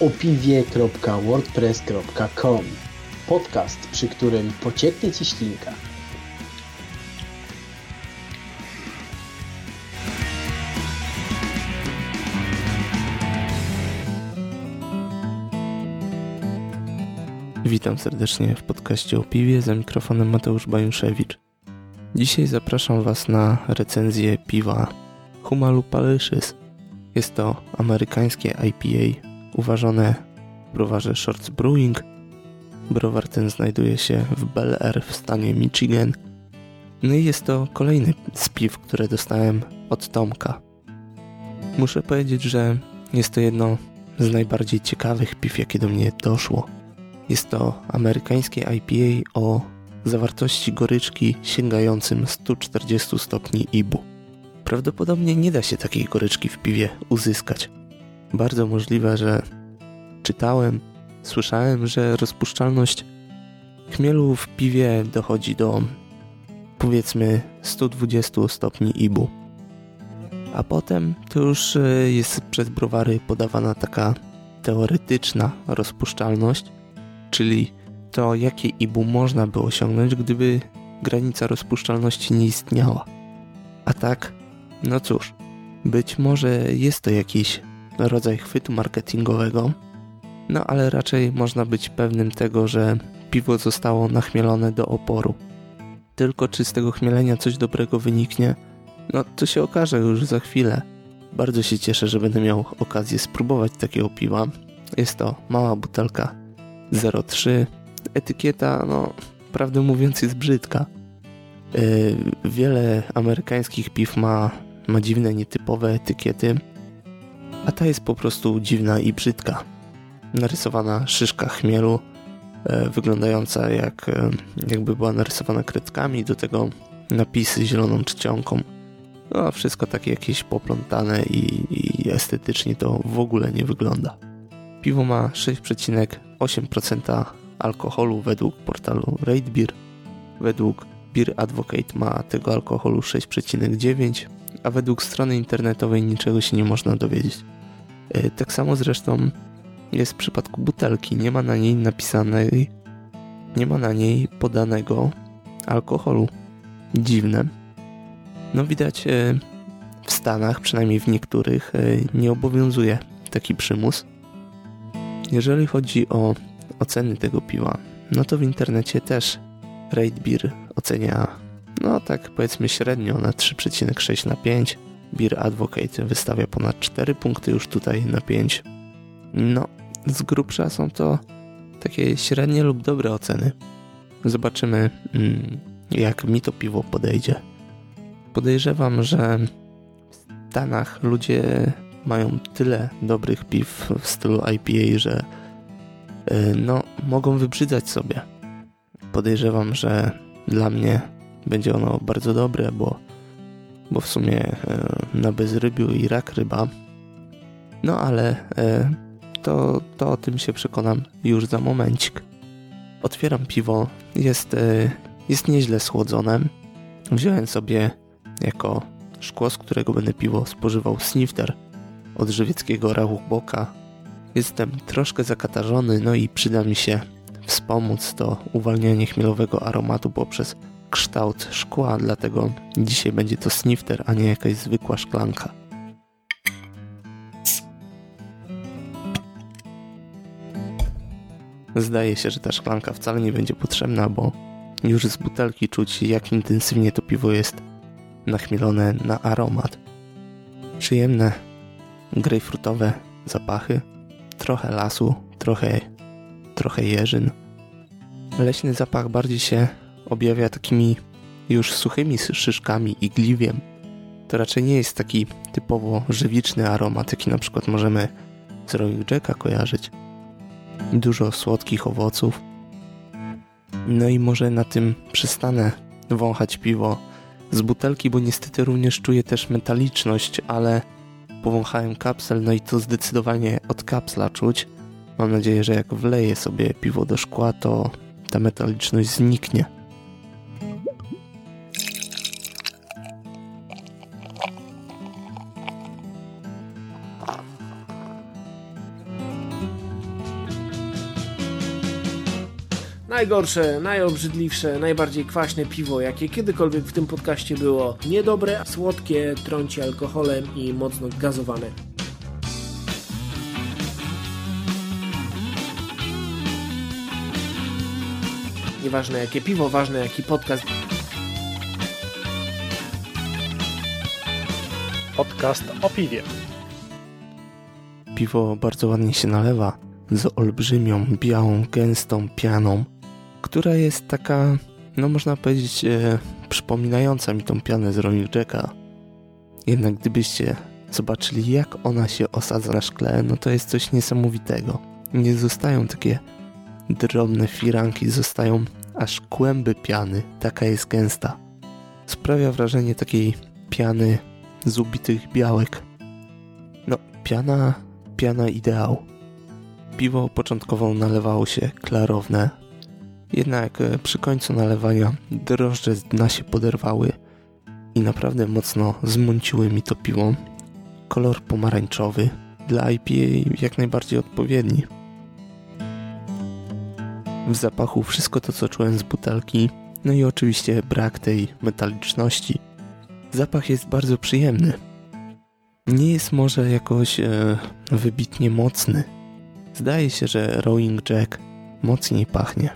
opiwie.wordpress.com Podcast, przy którym pocieknie Ci ślinka. Witam serdecznie w podcaście o piwie za mikrofonem Mateusz Bajuszewicz. Dzisiaj zapraszam Was na recenzję piwa Humalu Palishis. Jest to amerykańskie IPA uważane browarze Shorts Brewing. Browar ten znajduje się w Bel Air w stanie Michigan. No i jest to kolejny z piw, które dostałem od Tomka. Muszę powiedzieć, że jest to jedno z najbardziej ciekawych piw, jakie do mnie doszło. Jest to amerykańskie IPA o zawartości goryczki sięgającym 140 stopni IBU. Prawdopodobnie nie da się takiej goryczki w piwie uzyskać. Bardzo możliwe, że czytałem, słyszałem, że rozpuszczalność chmielu w piwie dochodzi do powiedzmy 120 stopni IBU. A potem to już e, jest przez browary podawana taka teoretyczna rozpuszczalność, czyli to jakie IBU można by osiągnąć, gdyby granica rozpuszczalności nie istniała. A tak, no cóż, być może jest to jakiś rodzaj chwytu marketingowego, no ale raczej można być pewnym tego, że piwo zostało nachmielone do oporu. Tylko czy z tego chmielenia coś dobrego wyniknie, no to się okaże już za chwilę. Bardzo się cieszę, że będę miał okazję spróbować takiego piwa. Jest to mała butelka 03. Etykieta, no, prawdę mówiąc, jest brzydka. Yy, wiele amerykańskich piw ma, ma dziwne, nietypowe etykiety, a ta jest po prostu dziwna i brzydka. Narysowana szyszka chmielu, yy, wyglądająca jak yy, jakby była narysowana kredkami, do tego napisy zieloną czcionką. No, a wszystko takie jakieś poplątane i, i estetycznie to w ogóle nie wygląda. Piwo ma 6,8% alkoholu według portalu RateBeer. Według Beer Advocate ma tego alkoholu 6,9, a według strony internetowej niczego się nie można dowiedzieć. E, tak samo zresztą jest w przypadku butelki. Nie ma na niej napisanej, nie ma na niej podanego alkoholu. Dziwne. No widać e, w Stanach, przynajmniej w niektórych, e, nie obowiązuje taki przymus. Jeżeli chodzi o oceny tego piwa, no to w internecie też Rate Beer ocenia, no tak powiedzmy średnio na 3,6 na 5. Beer Advocate wystawia ponad 4 punkty już tutaj na 5. No, z grubsza są to takie średnie lub dobre oceny. Zobaczymy, mm, jak mi to piwo podejdzie. Podejrzewam, że w Stanach ludzie mają tyle dobrych piw w stylu IPA, że no, mogą wybrzydzać sobie. Podejrzewam, że dla mnie będzie ono bardzo dobre, bo, bo w sumie na bezrybiu i rak ryba. No ale to, to o tym się przekonam już za momencik. Otwieram piwo, jest, jest nieźle schłodzone. Wziąłem sobie jako szkło, z którego będę piwo spożywał snifter od żywieckiego Rauchboka. Jestem troszkę zakatarzony, no i przyda mi się wspomóc to uwalnianie chmielowego aromatu poprzez kształt szkła, dlatego dzisiaj będzie to snifter, a nie jakaś zwykła szklanka. Zdaje się, że ta szklanka wcale nie będzie potrzebna, bo już z butelki czuć jak intensywnie to piwo jest nachmielone na aromat. Przyjemne, grejpfrutowe zapachy, trochę lasu, trochę, trochę jeżyn. Leśny zapach bardziej się objawia takimi już suchymi szyszkami i gliwiem. To raczej nie jest taki typowo żywiczny aromat, jaki na przykład możemy z Rolling Jacka kojarzyć. Dużo słodkich owoców. No i może na tym przestanę wąchać piwo z butelki, bo niestety również czuję też metaliczność, ale powąchałem kapsel, no i to zdecydowanie od kapsla czuć. Mam nadzieję, że jak wleję sobie piwo do szkła, to ta metaliczność zniknie. Najgorsze, najobrzydliwsze, najbardziej kwaśne piwo, jakie kiedykolwiek w tym podcaście było. Niedobre, słodkie, trąci alkoholem i mocno gazowane. Nieważne jakie piwo, ważne jaki podcast. Podcast o piwie. Piwo bardzo ładnie się nalewa z olbrzymią, białą, gęstą pianą, która jest taka, no można powiedzieć, e, przypominająca mi tą pianę z Rolling Jacka. Jednak gdybyście zobaczyli, jak ona się osadza na szkle, no to jest coś niesamowitego. Nie zostają takie drobne firanki, zostają aż kłęby piany, taka jest gęsta. Sprawia wrażenie takiej piany z ubitych białek. No, piana, piana ideał. Piwo początkowo nalewało się klarowne, jednak e, przy końcu nalewania drożdże z dna się poderwały i naprawdę mocno zmąciły mi to piwo. Kolor pomarańczowy, dla IPA jak najbardziej odpowiedni. W zapachu wszystko to co czułem z butelki, no i oczywiście brak tej metaliczności. Zapach jest bardzo przyjemny. Nie jest może jakoś e, wybitnie mocny. Zdaje się, że Rowing Jack mocniej pachnie.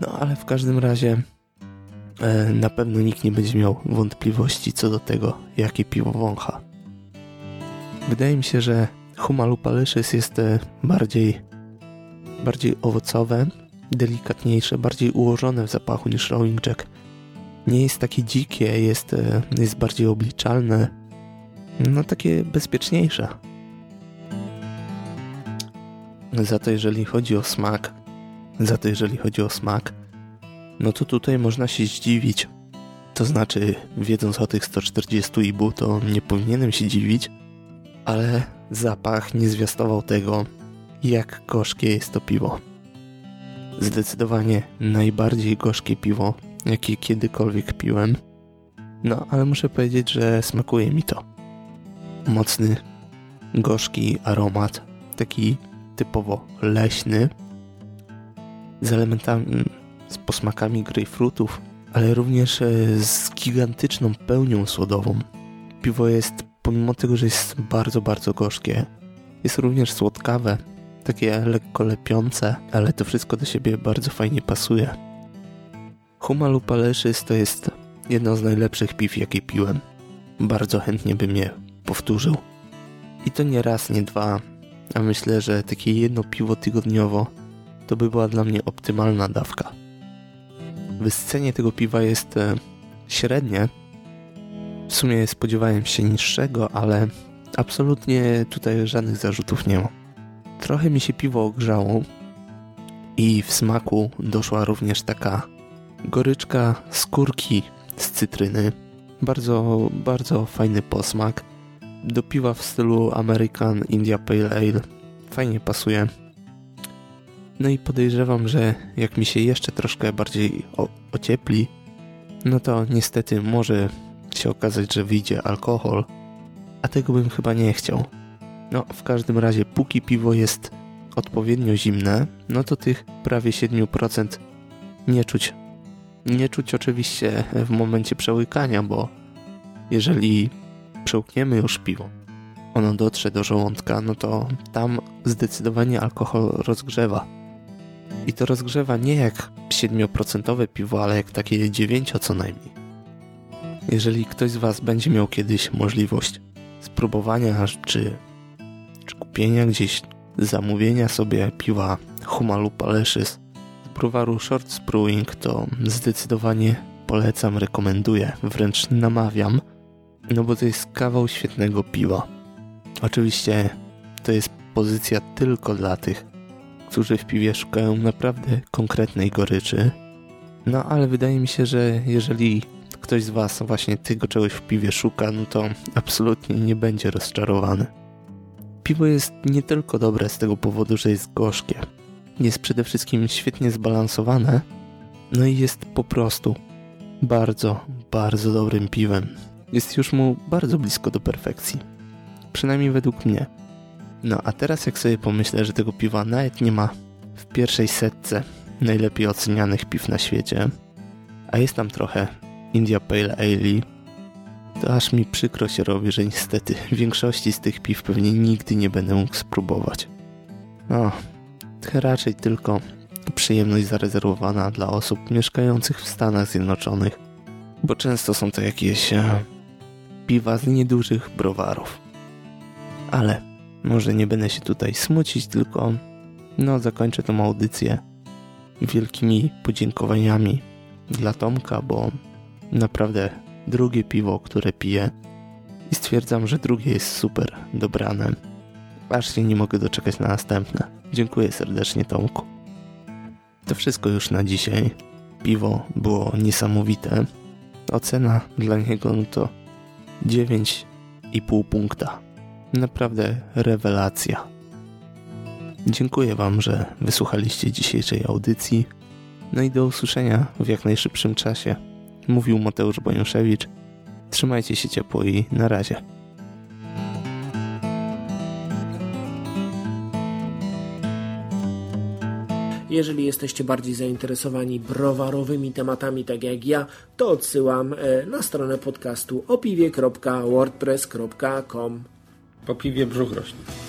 No ale w każdym razie e, na pewno nikt nie będzie miał wątpliwości co do tego, jakie piwo wącha. Wydaje mi się, że Humalupalicious jest e, bardziej, bardziej owocowe, delikatniejsze, bardziej ułożone w zapachu niż Rowing Jack. Nie jest takie dzikie, jest, e, jest bardziej obliczalne, no takie bezpieczniejsze. Za to jeżeli chodzi o smak, za to jeżeli chodzi o smak, no to tutaj można się zdziwić. To znaczy, wiedząc o tych 140 ibu, to nie powinienem się dziwić, ale zapach nie zwiastował tego, jak gorzkie jest to piwo. Zdecydowanie najbardziej gorzkie piwo, jakie kiedykolwiek piłem. No, ale muszę powiedzieć, że smakuje mi to. Mocny, gorzki aromat, taki typowo leśny, z elementami, z posmakami grejpfrutów, ale również e, z gigantyczną pełnią słodową. Piwo jest, pomimo tego, że jest bardzo, bardzo gorzkie, jest również słodkawe, takie lekko lepiące, ale to wszystko do siebie bardzo fajnie pasuje. Huma Paleszys to jest jedno z najlepszych piw, jakie piłem. Bardzo chętnie bym je powtórzył. I to nie raz, nie dwa, a myślę, że takie jedno piwo tygodniowo to by była dla mnie optymalna dawka. Wyscenie tego piwa jest e, średnie. W sumie spodziewałem się niższego, ale absolutnie tutaj żadnych zarzutów nie ma. Trochę mi się piwo ogrzało i w smaku doszła również taka goryczka skórki z cytryny. Bardzo, bardzo fajny posmak. Do piwa w stylu American India Pale Ale fajnie pasuje. No i podejrzewam, że jak mi się jeszcze troszkę bardziej ociepli, no to niestety może się okazać, że wyjdzie alkohol, a tego bym chyba nie chciał. No, w każdym razie, póki piwo jest odpowiednio zimne, no to tych prawie 7% nie czuć. Nie czuć oczywiście w momencie przełykania, bo jeżeli przełkniemy już piwo, ono dotrze do żołądka, no to tam zdecydowanie alkohol rozgrzewa i to rozgrzewa nie jak 7% piwo, ale jak takie 9 co najmniej. Jeżeli ktoś z Was będzie miał kiedyś możliwość spróbowania czy, czy kupienia gdzieś, zamówienia sobie piwa Humalu Paleszys z browaru Short Brewing, to zdecydowanie polecam, rekomenduję, wręcz namawiam, no bo to jest kawał świetnego piwa. Oczywiście to jest pozycja tylko dla tych, którzy w piwie szukają naprawdę konkretnej goryczy. No ale wydaje mi się, że jeżeli ktoś z Was właśnie tego czegoś w piwie szuka, no to absolutnie nie będzie rozczarowany. Piwo jest nie tylko dobre z tego powodu, że jest gorzkie. Jest przede wszystkim świetnie zbalansowane, no i jest po prostu bardzo, bardzo dobrym piwem. Jest już mu bardzo blisko do perfekcji. Przynajmniej według mnie. No a teraz jak sobie pomyślę, że tego piwa nawet nie ma w pierwszej setce najlepiej ocenianych piw na świecie, a jest tam trochę India Pale Ale, to aż mi przykro się robi, że niestety większości z tych piw pewnie nigdy nie będę mógł spróbować. No, raczej tylko przyjemność zarezerwowana dla osób mieszkających w Stanach Zjednoczonych, bo często są to jakieś e, piwa z niedużych browarów. Ale może nie będę się tutaj smucić, tylko no zakończę tą audycję wielkimi podziękowaniami dla Tomka, bo naprawdę drugie piwo, które piję i stwierdzam, że drugie jest super dobrane. Aż się nie mogę doczekać na następne. Dziękuję serdecznie Tomku. To wszystko już na dzisiaj. Piwo było niesamowite. Ocena dla niego no to 9,5 punkta. Naprawdę rewelacja. Dziękuję Wam, że wysłuchaliście dzisiejszej audycji. No i do usłyszenia w jak najszybszym czasie. Mówił Mateusz Boniuszewicz. Trzymajcie się ciepło i na razie. Jeżeli jesteście bardziej zainteresowani browarowymi tematami, tak jak ja, to odsyłam e, na stronę podcastu opiwie.wordpress.com. Po piwie brzuch rośnie.